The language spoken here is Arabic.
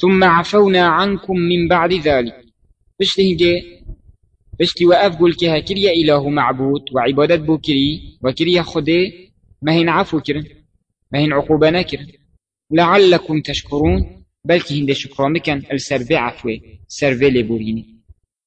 ثم عفونا عنكم من بعد ذلك. بشتي هنجي بشتي وقف قول كها كريا إله معبود وعبادة بوكري وكريا خدي ما هين عفو كرن ما هين عقوبة نكر. لعلكم تشكرون بلكي هند شكرا مكان السربي عفوي سربي لبوريني.